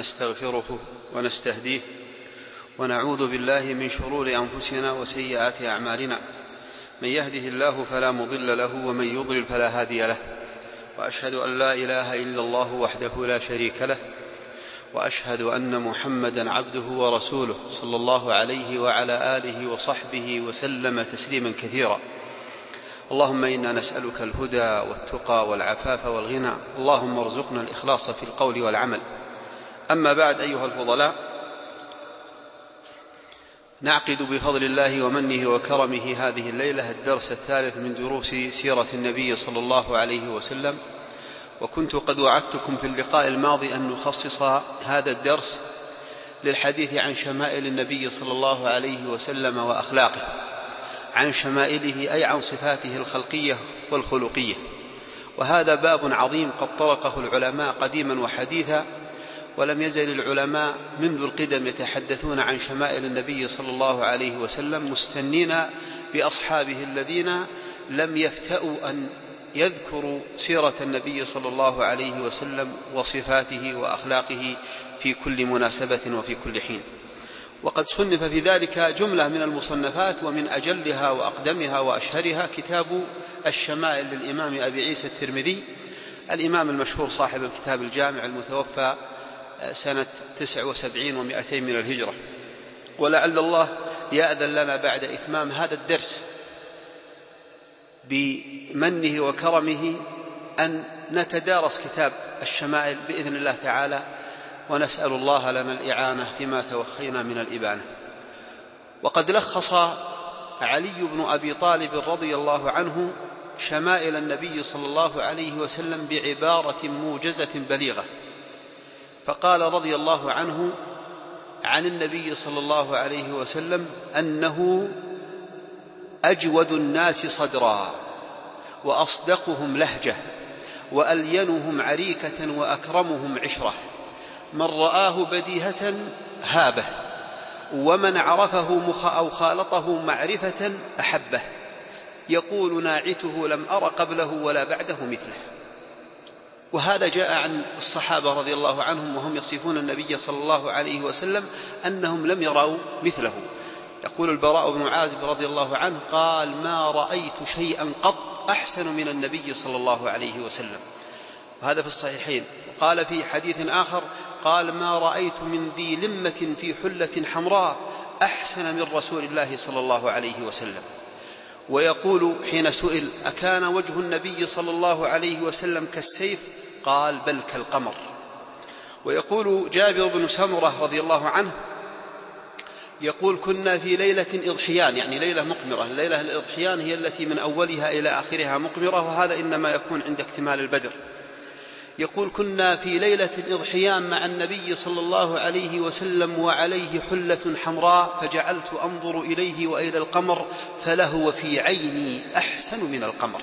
نستغفره ونستهديه ونعوذ بالله من شرور أنفسنا وسيئات أعمالنا. من يهده الله فلا مضل له ومن يضلل فلا هادي له. وأشهد أن لا إله إلا الله وحده لا شريك له. وأشهد أن محمدا عبده ورسوله صلى الله عليه وعلى آله وصحبه وسلم تسليما كثيرا. اللهم إنا نسألك الهدى والتقى والعفاف والغنى. اللهم ارزقنا الإخلاص في القول والعمل. أما بعد أيها الفضلاء نعقد بفضل الله ومنه وكرمه هذه الليلة الدرس الثالث من دروس سيرة النبي صلى الله عليه وسلم. وكنت قد وعدتكم في اللقاء الماضي أن نخصص هذا الدرس للحديث عن شمائل النبي صلى الله عليه وسلم وأخلاقه عن شمائله أي عن صفاته الخلقية والخلقية. وهذا باب عظيم قد طرقه العلماء قديما وحديثا ولم يزل العلماء منذ القدم يتحدثون عن شمائل النبي صلى الله عليه وسلم مستنين بأصحابه الذين لم يفتأوا أن يذكروا سيرة النبي صلى الله عليه وسلم وصفاته وأخلاقه في كل مناسبة وفي كل حين. وقد صنف في ذلك جملة من المصنفات ومن أجلها وأقدمها وأشهرها كتاب الشمائل للإمام أبي عيسى الترمذي الإمام المشهور صاحب الكتاب الجامع المتوفى سنة تسع وسبعين ومائتين من الهجرة. ولعل الله يأذن لنا بعد إتمام هذا الدرس بمنه وكرمه أن نتدارس كتاب الشمائل بإذن الله تعالى ونسأل الله لنا الإعانة فيما توخينا من الإبانة. وقد لخص علي بن أبي طالب رضي الله عنه شمائل النبي صلى الله عليه وسلم بعبارة موجزة بليغة. فقال رضي الله عنه عن النبي صلى الله عليه وسلم أنه أجود الناس صدرا وأصدقهم لهجة وألينهم عريكة وأكرمهم عشرة من رآه بديهة هابه ومن عرفه أو خالطه معرفة أحبه يقول ناعته لم أر قبله ولا بعده مثله وهذا جاء عن الصحابة رضي الله عنهم وهم يصفون النبي صلى الله عليه وسلم أنهم لم يروا مثله. يقول البراء بن عازب رضي الله عنه قال ما رأيت شيئا قط أحسن من النبي صلى الله عليه وسلم. وهذا في الصحيحين. قال في حديث آخر قال ما رأيت من ذي لمة في حلة حمراء أحسن من رسول الله صلى الله عليه وسلم. ويقول حين سئل أكان وجه النبي صلى الله عليه وسلم كالسيف قال بل كالقمر. ويقول جابر بن سمرة رضي الله عنه يقول كنا في ليلة إضحيان يعني ليلة مقمرة. الليلة الإضحيان هي التي من أولها إلى آخرها مقمرة وهذا إنما يكون عند اكتمال البدر. يقول كنا في ليلة إضحيان مع النبي صلى الله عليه وسلم وعليه حلة حمراء فجعلت أنظر إليه وإلى القمر فلهو في عيني أحسن من القمر.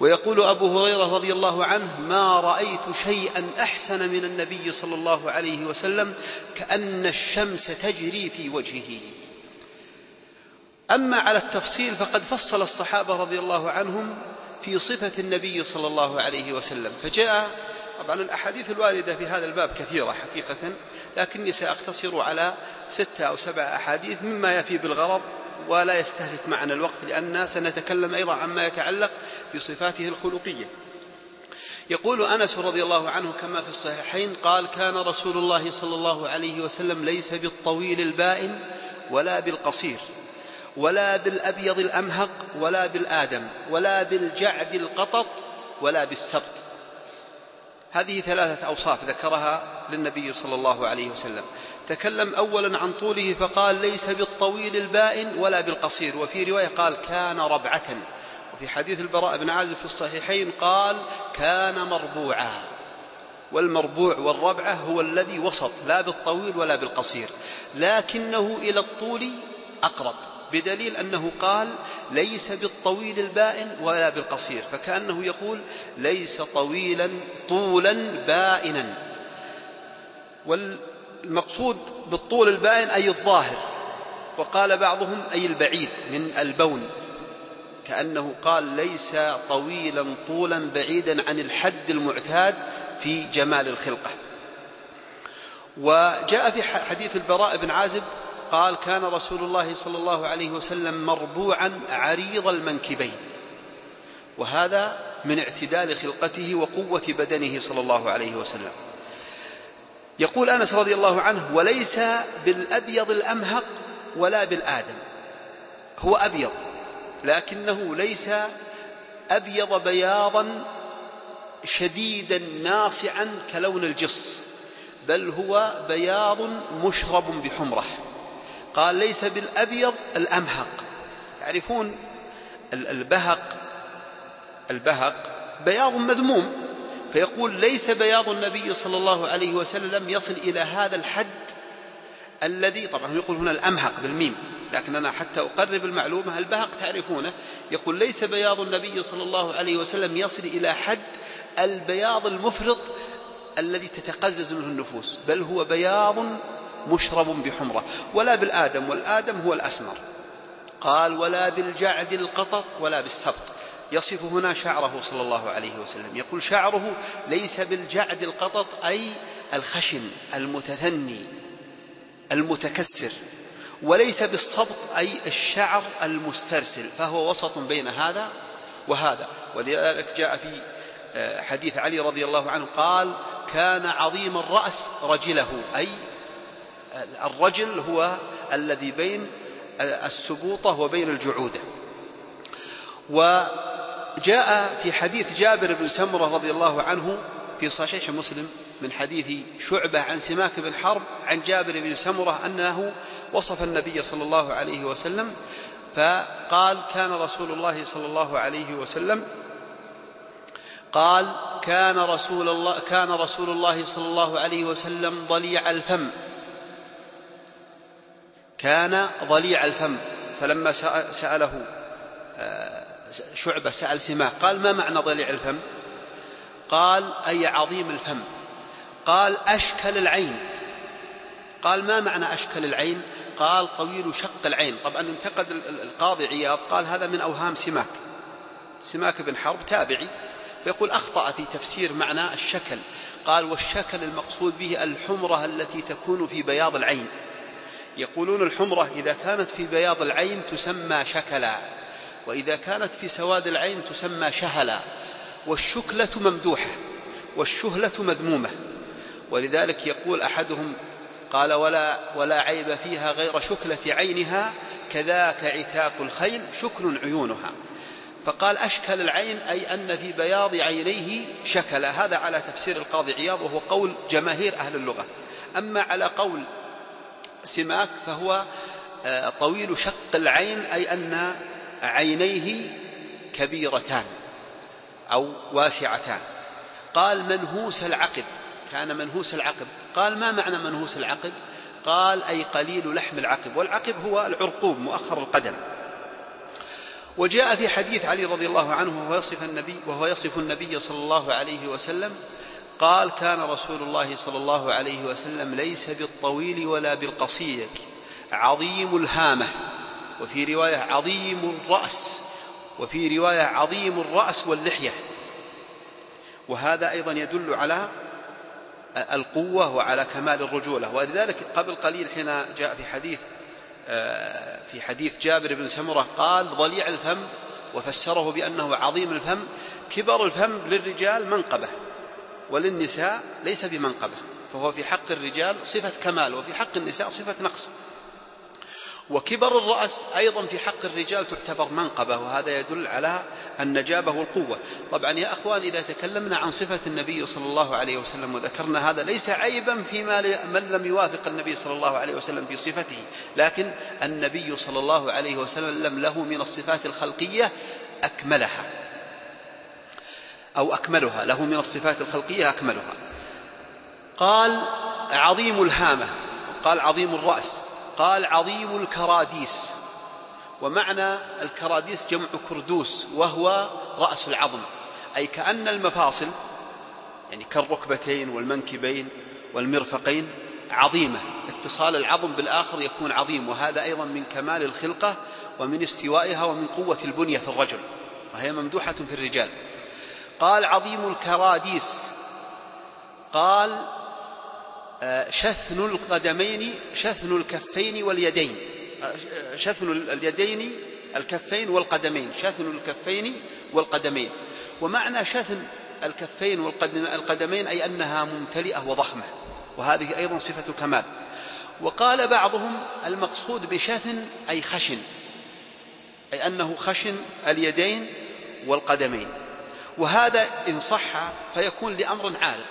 ويقول أبو هريرة رضي الله عنه ما رأيت شيئا أحسن من النبي صلى الله عليه وسلم كأن الشمس تجري في وجهه. أما على التفصيل فقد فصل الصحابة رضي الله عنهم في صفة النبي صلى الله عليه وسلم. فجاء طبعا الأحاديث الواردة في هذا الباب كثيرة حقيقة لكني سأقتصر على ستة أو سبع أحاديث مما يفي بالغرض. ولا يستهلك معنا الوقت لأننا سنتكلم أيضا عما يتعلق بصفاته الخلقية. يقول أنس رضي الله عنه كما في الصحيحين قال كان رسول الله صلى الله عليه وسلم ليس بالطويل البائن ولا بالقصير ولا بالأبيض الأمهق ولا بالآدم ولا بالجعد القطط ولا بالسبط هذه ثلاثة أوصاف ذكرها للنبي صلى الله عليه وسلم. تكلم أولا عن طوله فقال ليس بالطويل البائن ولا بالقصير. وفي رواية قال كان ربعة. وفي حديث البراء بن عازب في الصحيحين قال كان مربوعا. والمربوع والربعة هو الذي وسط لا بالطويل ولا بالقصير. لكنه إلى الطول أقرب. بدليل أنه قال ليس بالطويل البائن ولا بالقصير فكأنه يقول ليس طويلا طولا بائنا. والمقصود بالطول البائن أي الظاهر وقال بعضهم أي البعيد من البون كأنه قال ليس طويلا طولا بعيدا عن الحد المعتاد في جمال الخلقة. وجاء في حديث البراء بن عازب قال كان رسول الله صلى الله عليه وسلم مربوعا عريض المنكبين. وهذا من اعتدال خلقته وقوة بدنه صلى الله عليه وسلم. يقول أنس رضي الله عنه وليس بالأبيض الأمهق ولا بالآدم. هو أبيض لكنه ليس أبيض بياضا شديدا ناصعا كلون الجص بل هو بياض مشرب بحمرة. قال ليس بالأبيض الأمهق. تعرفون البهق البهق بياض مذموم. فيقول ليس بياض النبي صلى الله عليه وسلم يصل إلى هذا الحد الذي طبعا يقول هنا الأمهق بالميم لكن أنا حتى أقرب المعلومة البهق تعرفونه؟ يقول ليس بياض النبي صلى الله عليه وسلم يصل إلى حد البياض المفرط الذي تتقزز منه النفوس بل هو بياض مشرب بحمرة ولا بالآدم والآدم هو الأسمر. قال ولا بالجعد القطط ولا بالسبط. يصف هنا شعره صلى الله عليه وسلم. يقول شعره ليس بالجعد القطط أي الخشن المتثني المتكسر. وليس بالصبط أي الشعر المسترسل. فهو وسط بين هذا وهذا. ولذلك جاء في آه، حديث علي رضي الله عنه قال كان عظيم الرأس رجله أي الرجل هو الذي بين السبوطة وبين الجعودة. وجاء في حديث جابر بن سمرة رضي الله عنه في صحيح مسلم من حديث شعبة عن سماك بن حرب عن جابر بن سمرة أنه وصف النبي صلى الله عليه وسلم فقال كان رسول الله صلى الله عليه وسلم قال كان رسول الله كان رسول الله صلى الله عليه وسلم ضليع الفم. كان ضليع الفم فلما سأله آه، شعبة سأل سماك قال ما معنى ضليع الفم؟ قال أي عظيم الفم. قال أشكل العين. قال ما معنى أشكل العين؟ قال طويل شق العين. طبعا انتقد القاضي عياض قال هذا من أوهام سماك. سماك بن حرب تابعي فيقول أخطأ في تفسير معنى الشكل. قال والشكل المقصود به الحمرة التي تكون في بياض العين. يقولون الحمرة إذا كانت في بياض العين تسمى شكلا وإذا كانت في سواد العين تسمى شهلا والشكلة ممدوحة والشهلة مذمومة. ولذلك يقول أحدهم قال ولا, ولا عيب فيها غير شكلة عينها كذاك عتاق الخيل شكل عيونها. فقال أشكل العين أي أن في بياض عينيه شكل هذا على تفسير القاضي عياض وهو قول جماهير أهل اللغة. أما على قول سماك فهو آه، طويل شق العين أي أن عينيه كبيرتان أو واسعتان. قال منهوس العقب كان منهوس العقب قال ما معنى منهوس العقب قال أي قليل لحم العقب والعقب هو العرقوب مؤخر القدم. وجاء في حديث علي رضي الله عنه وهو يصف النبي وهو يصف النبي صلى الله عليه وسلم قال كان رسول الله صلى الله عليه وسلم ليس بالطويل ولا بالقصير عظيم الهامة وفي رواية عظيم الرأس وفي رواية عظيم الرأس واللحية. وهذا أيضا يدل على القوة وعلى كمال الرجولة. ولذلك قبل قليل حين جاء في حديث في حديث جابر بن سمرة قال ضليع الفم. وفسره بأنه عظيم الفم كبر الفم للرجال منقبة. وللنساء ليس بمنقبة فهو في حق الرجال صفة كمال وفي حق النساء صفة نقص. وكبر الرأس أيضا في حق الرجال تعتبر منقبة وهذا يدل على النجابة والقوة طبعا يا أخوان إذا تكلمنا عن صفة النبي صلى الله عليه وسلم وذكرنا هذا ليس عيبا فيما من لم يوافق النبي صلى الله عليه وسلم في صفته. لكن النبي صلى الله عليه وسلم له من الصفات الخلقية أكملها. أو أكملها له من الصفات الخلقية أكملها. قال عظيم الهامة. قال عظيم الرأس. قال عظيم الكراديس. ومعنى الكراديس جمع كردوس وهو رأس العظم. أي كأن المفاصل يعني كالركبتين والمنكبين والمرفقين عظيمة. اتصال العظم بالآخر يكون عظيم وهذا أيضا من كمال الخلقة ومن استوائها ومن قوة البنية في الرجل. وهي ممدوحة في الرجال. قال عظيم الكراديس. قال آه، شثن القدمين شثن الكفين واليدين. آه، شثن اليدين الكفين والقدمين. شثن الكفين والقدمين. ومعنى شثن الكفين والقدمين أي أنها ممتلئة وضخمة. وهذه أيضا صفة كمال. وقال بعضهم المقصود بشثن أي خشن. أي أنه خشن اليدين والقدمين. وهذا إن صح فيكون لأمر عارض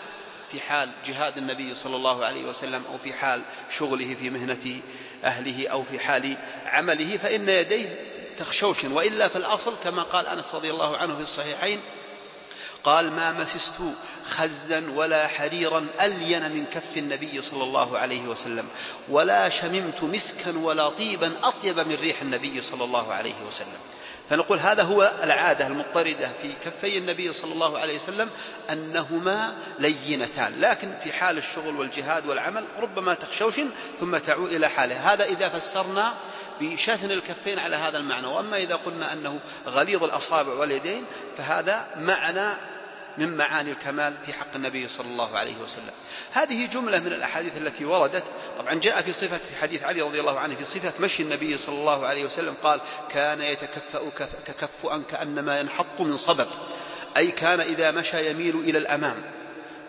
في حال جهاد النبي صلى الله عليه وسلم أو في حال شغله في مهنة أهله أو في حال عمله فإن يديه تخشوشن وإلا في الأصل كما قال أنس رضي الله عنه في الصحيحين قال ما مسست خزا ولا حريرا ألين من كف النبي صلى الله عليه وسلم ولا شممت مسكا ولا طيبا أطيب من ريح النبي صلى الله عليه وسلم. فنقول هذا هو العادة المضطردة في كفي النبي صلى الله عليه وسلم أنهما لينتان لكن في حال الشغل والجهاد والعمل ربما تخشوش ثم تعود إلى حاله. هذا إذا فسرنا بشثن الكفين على هذا المعنى وأما إذا قلنا أنه غليظ الأصابع واليدين فهذا معنى من معاني الكمال في حق النبي صلى الله عليه وسلم. هذه جملة من الأحاديث التي وردت. طبعا جاء في صفة في حديث علي رضي الله عنه في صفة مشي النبي صلى الله عليه وسلم قال كان يتكفأ تكفؤا كأنما ينحط من صبب. أي كان إذا مشى يميل إلى الأمام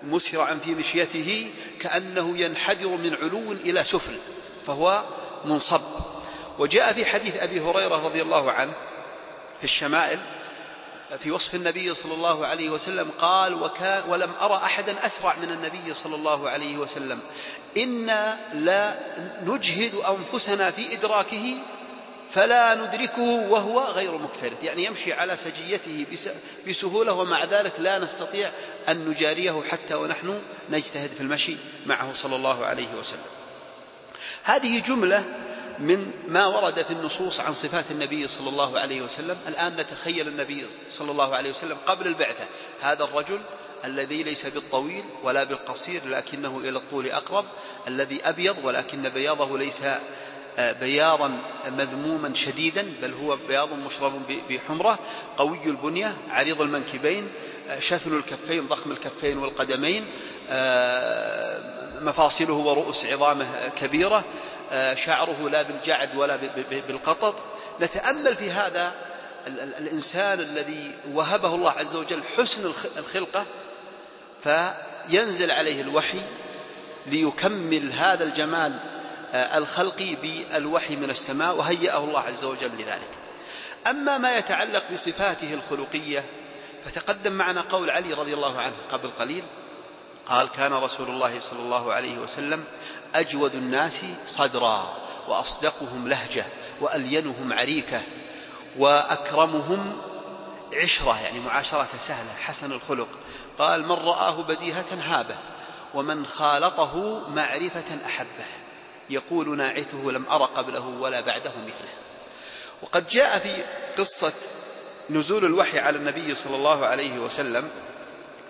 مسرعا في مشيته كأنه ينحدر من علو إلى سفل فهو منصب. وجاء في حديث أبي هريرة رضي الله عنه في الشمائل في وصف النبي صلى الله عليه وسلم قال وكان ولم أرى أحدا أسرع من النبي صلى الله عليه وسلم. إنا لا نجهد أنفسنا في إدراكه فلا ندركه وهو غير مكترث. يعني يمشي على سجيته بسهولة ومع ذلك لا نستطيع أن نجاريه حتى ونحن نجتهد في المشي معه صلى الله عليه وسلم. هذه جملة من ما ورد في النصوص عن صفات النبي صلى الله عليه وسلم. الآن نتخيل النبي صلى الله عليه وسلم قبل البعثة. هذا الرجل الذي ليس بالطويل ولا بالقصير لكنه إلى الطول أقرب. الذي أبيض ولكن بياضه ليس آه، بياضا مذموما شديدا بل هو بياض مشرب بحمرة. قوي البنية عريض المنكبين آه، شثن الكفين ضخم الكفين والقدمين آه، مفاصله ورؤوس عظامه كبيرة. شعره لا بالجعد ولا بالقطط. نتأمل في هذا الإنسان الذي وهبه الله عز وجل حسن الخلقة فينزل عليه الوحي ليكمل هذا الجمال آه، الخلقي بالوحي من السماء وهيأه الله عز وجل لذلك. أما ما يتعلق بصفاته الخلقية فتقدم معنا قول علي رضي الله عنه قبل قليل قال كان رسول الله صلى الله عليه وسلم أجود الناس صدرا وأصدقهم لهجة وألينهم عريكة وأكرمهم عشرة يعني معاشرة سهلة حسن الخلق. قال من رآه بديهة هابة ومن خالطه معرفة أحبه. يقول ناعته لم أر قبله ولا بعده مثله. وقد جاء في قصة نزول الوحي على النبي صلى الله عليه وسلم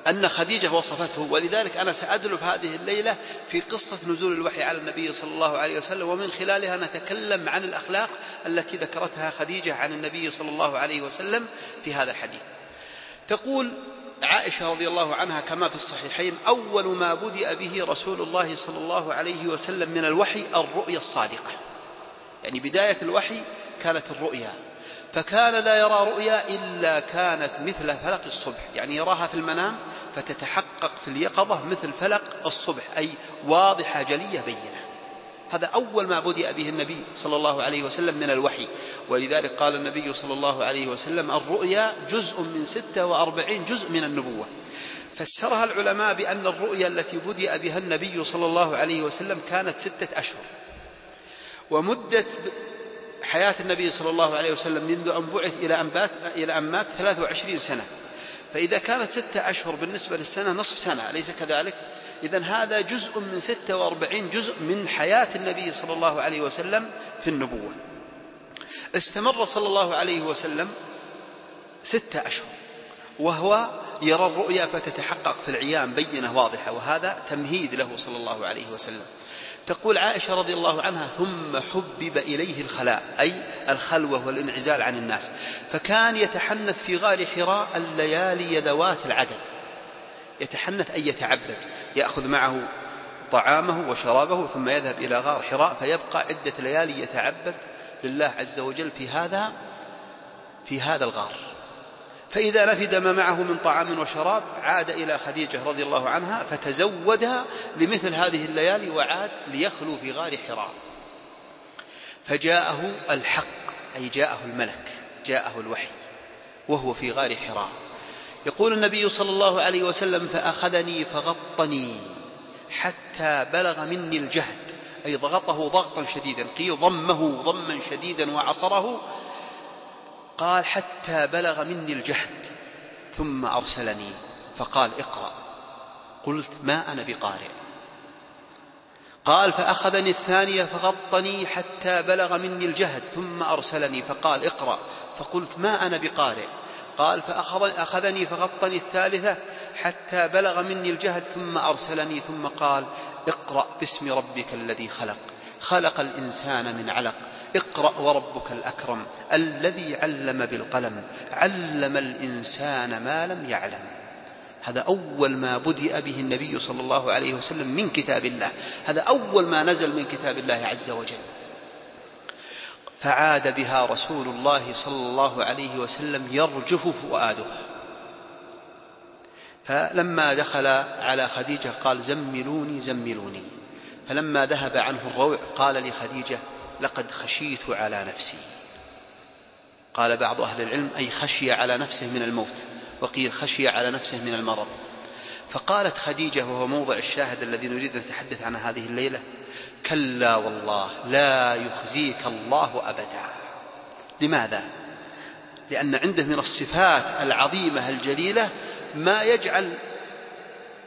أن خديجة وصفته ولذلك أنا سأدلف هذه الليلة في قصة نزول الوحي على النبي صلى الله عليه وسلم ومن خلالها نتكلم عن الأخلاق التي ذكرتها خديجة عن النبي صلى الله عليه وسلم في هذا الحديث. تقول عائشة رضي الله عنها كما في الصحيحين أول ما بدأ به رسول الله صلى الله عليه وسلم من الوحي الرؤيا الصادقة. يعني بداية الوحي كانت الرؤيا. فكان لا يرى رؤيا إلا كانت مثل فلق الصبح يعني يراها في المنام فتتحقق في اليقظة مثل فلق الصبح أي واضحة جلية بينة. هذا أول ما بدأ به النبي صلى الله عليه وسلم من الوحي. ولذلك قال النبي صلى الله عليه وسلم الرؤيا جزء من ستة وأربعين جزء من النبوة. فسرها العلماء بأن الرؤيا التي بدأ بها النبي صلى الله عليه وسلم كانت ستة أشهر. ومدة حياة النبي صلى الله عليه وسلم منذ أن بعث إلى أن مات إلى أن مات 23 سنة فإذا كانت ستة أشهر بالنسبة للسنة نصف سنة أليس كذلك؟ إذا هذا جزء من 46 جزء من حياة النبي صلى الله عليه وسلم في النبوة استمر صلى الله عليه وسلم ستة أشهر وهو يرى الرؤيا فتتحقق في العيان بينة واضحة وهذا تمهيد له صلى الله عليه وسلم. تقول عائشة رضي الله عنها ثم حبب إليه الخلاء. أي الخلوة والانعزال عن الناس. فكان يتحنث في غار حراء الليالي ذوات العدد. يتحنث أي يتعبد. يأخذ معه طعامه وشرابه ثم يذهب إلى غار حراء فيبقى عدة ليالي يتعبد لله عز وجل في هذا في هذا الغار. فإذا نفد ما معه من طعام وشراب عاد إلى خديجة رضي الله عنها فتزودها لمثل هذه الليالي وعاد ليخلو في غار حراء فجاءه الحق أي جاءه الملك جاءه الوحي وهو في غار حراء يقول النبي صلى الله عليه وسلم فأخذني فغطني حتى بلغ مني الجهد أي ضغطه ضغطا شديدا قيل ضمه ضما شديدا وعصره قال حتى بلغ مني الجهد ثم أرسلني فقال اقرأ. قلت ما أنا بقارئ. قال فأخذني الثانية فغطني حتى بلغ مني الجهد ثم أرسلني فقال اقرأ. فقلت ما أنا بقارئ؟ قال فأخذني فغطني الثالثة حتى بلغ مني الجهد ثم أرسلني ثم قال اقرأ باسم ربك الذي خلق. خلق الإنسان من علق. اقرأ وربك الأكرم الذي علم بالقلم علم الإنسان ما لم يعلم. هذا أول ما بدأ به النبي صلى الله عليه وسلم من كتاب الله. هذا أول ما نزل من كتاب الله عز وجل. فعاد بها رسول الله صلى الله عليه وسلم يرجف فؤاده. فلما دخل على خديجة قال زملوني زملوني. فلما ذهب عنه الروع قال لخديجة لقد خشيت على نفسي. قال بعض أهل العلم أي خشي على نفسه من الموت وقيل خشي على نفسه من المرض. فقالت خديجة وهو موضع الشاهد الذي نريد أن نتحدث عنه هذه الليلة كلا والله لا يخزيك الله أبدا. لماذا؟ لأن عنده من الصفات العظيمة الجليلة ما يجعل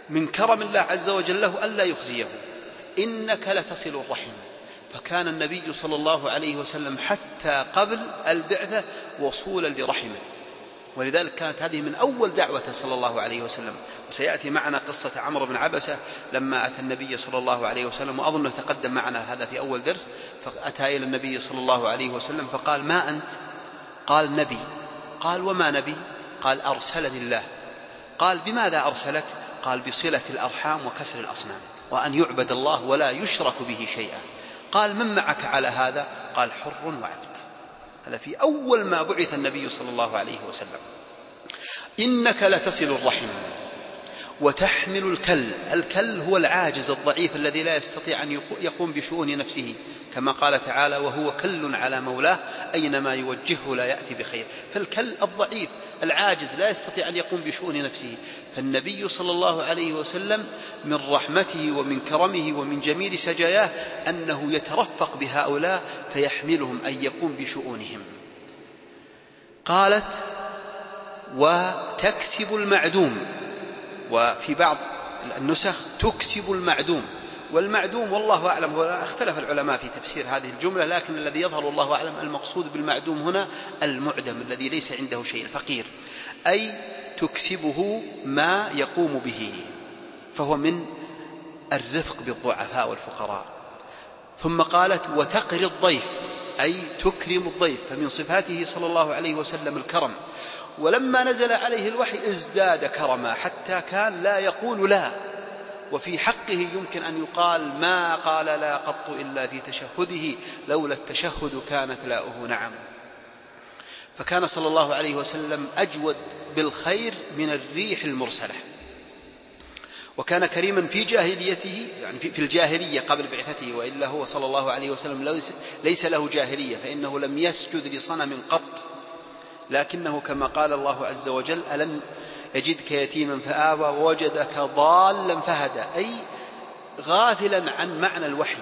من كرم الله عز وجل له ألا يخزيه. إنك لتصل الرحم. فكان النبي صلى الله عليه وسلم حتى قبل البعثة وصولا لرحمه. ولذلك كانت هذه من أول دعوته صلى الله عليه وسلم. وسيأتي معنا قصة عمرو بن عبسة لما أتى النبي صلى الله عليه وسلم وأظن تقدم معنا هذا في أول درس فأتى إلى النبي صلى الله عليه وسلم فقال ما أنت؟ قال نبي. قال وما نبي؟ قال أرسلني الله. قال بماذا أرسلك؟ قال بصلة الأرحام وكسر الأصنام وأن يعبد الله ولا يشرك به شيئا. قال من معك على هذا؟ قال حر وعبد. هذا في أول ما بعث النبي صلى الله عليه وسلم. إنك لتصل الرحم. وتحمل الكل. الكل هو العاجز الضعيف الذي لا يستطيع أن يقوم بشؤون نفسه. كما قال تعالى وهو كل على مولاه أينما يوجهه لا يأتي بخير. فالكل الضعيف العاجز لا يستطيع أن يقوم بشؤون نفسه. فالنبي صلى الله عليه وسلم من رحمته ومن كرمه ومن جميل سجاياه أنه يترفق بهؤلاء فيحملهم أن يقوم بشؤونهم. قالت وتكسب المعدوم. وفي بعض النسخ تكسب المعدوم والمعدوم والله أعلم هو اختلف العلماء في تفسير هذه الجملة لكن الذي يظهر والله أعلم المقصود بالمعدوم هنا المعدم الذي ليس عنده شيء الفقير. أي تكسبه ما يقوم به فهو من الرفق بالضعفاء والفقراء. ثم قالت وتقري الضيف. أي تكرم الضيف فمن صفاته صلى الله عليه وسلم الكرم. ولما نزل عليه الوحي ازداد كرما حتى كان لا يقول لا. وفي حقه يمكن أن يقال ما قال لا قط إلا في تشهده لولا التشهد كانت لاؤه نعم. فكان صلى الله عليه وسلم أجود بالخير من الريح المرسلة. وكان كريما في جاهليته يعني في الجاهلية قبل بعثته وإلا هو صلى الله عليه وسلم ليس له جاهلية فإنه لم يسجد لصنم قط. لكنه كما قال الله عز وجل ألم يجدك يتيما فآوى ووجدك ضالا فهدى أي غافلا عن معنى الوحي.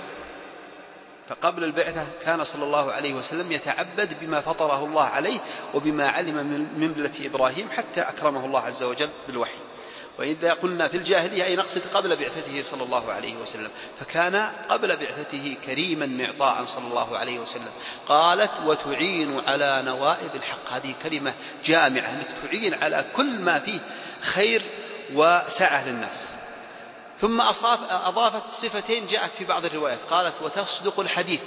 فقبل البعثة كان صلى الله عليه وسلم يتعبد بما فطره الله عليه وبما علم من ملة إبراهيم حتى أكرمه الله عز وجل بالوحي. وإذا قلنا في الجاهلية أي نقصد قبل بعثته صلى الله عليه وسلم فكان قبل بعثته كريما معطاء صلى الله عليه وسلم. قالت وتعين على نوائب الحق. هذه كلمة جامعة أنك تعين على كل ما فيه خير وسعة للناس. ثم أضافت صفتين جاءت في بعض الروايات. قالت وتصدق الحديث.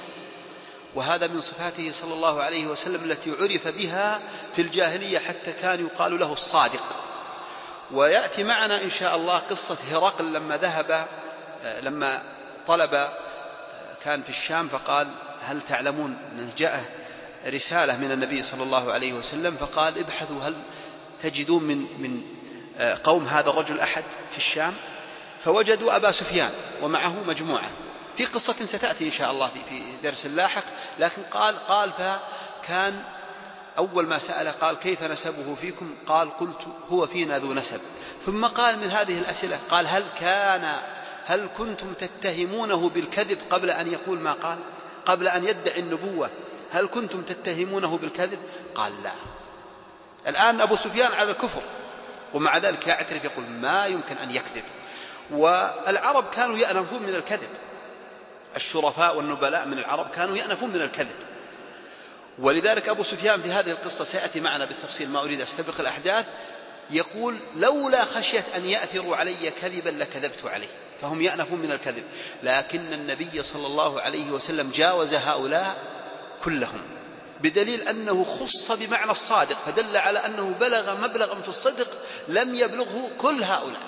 وهذا من صفاته صلى الله عليه وسلم التي عرف بها في الجاهلية حتى كان يقال له الصادق. ويأتي معنا إن شاء الله قصة هرقل لما ذهب لما طلب كان في الشام فقال هل تعلمون؟ أنه جاءه رسالة من النبي صلى الله عليه وسلم فقال ابحثوا هل تجدون من من قوم هذا الرجل أحد في الشام؟ فوجدوا أبا سفيان ومعه مجموعة. في قصة ستأتي إن شاء الله في درس لاحق لكن قال قال فكان أول ما سأل قال كيف نسبه فيكم؟ قال قلت هو فينا ذو نسب. ثم قال من هذه الأسئلة قال هل كان هل كنتم تتهمونه بالكذب قبل أن يقول ما قال؟ قبل أن يدعي النبوة. هل كنتم تتهمونه بالكذب؟ قال لا. الآن أبو سفيان على الكفر ومع ذلك يعترف يقول ما يمكن أن يكذب. والعرب كانوا يأنفون من الكذب. الشرفاء والنبلاء من العرب كانوا يأنفون من الكذب. ولذلك أبو سفيان في هذه القصة سيأتي معنا بالتفصيل ما أريد أستبق الأحداث يقول لولا خشية أن يأثروا علي كذبا لكذبت عليه فهم يأنفون من الكذب لكن النبي صلى الله عليه وسلم جاوز هؤلاء كلهم بدليل أنه خص بمعنى الصادق فدل على أنه بلغ مبلغا في الصدق لم يبلغه كل هؤلاء.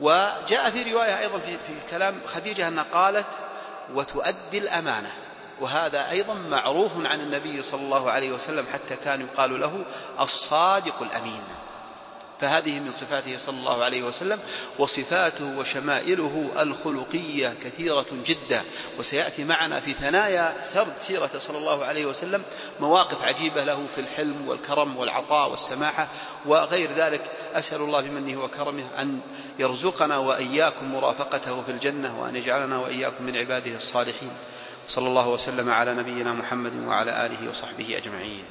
وجاء في رواية أيضا في, في كلام خديجة أنها قالت وتؤدي الأمانة. وهذا أيضا معروف عن النبي صلى الله عليه وسلم حتى كان يقال له الصادق الأمين. فهذه من صفاته صلى الله عليه وسلم وصفاته وشمائله الخلقية كثيرة جدا. وسيأتي معنا في ثنايا سرد سيرة صلى الله عليه وسلم مواقف عجيبة له في الحلم والكرم والعطاء والسماحة وغير ذلك. أسأل الله بمنه وكرمه أن يرزقنا وإياكم مرافقته في الجنة وأن يجعلنا وإياكم من عباده الصالحين. صلى الله وسلم على نبينا محمد وعلى آله وصحبه أجمعين.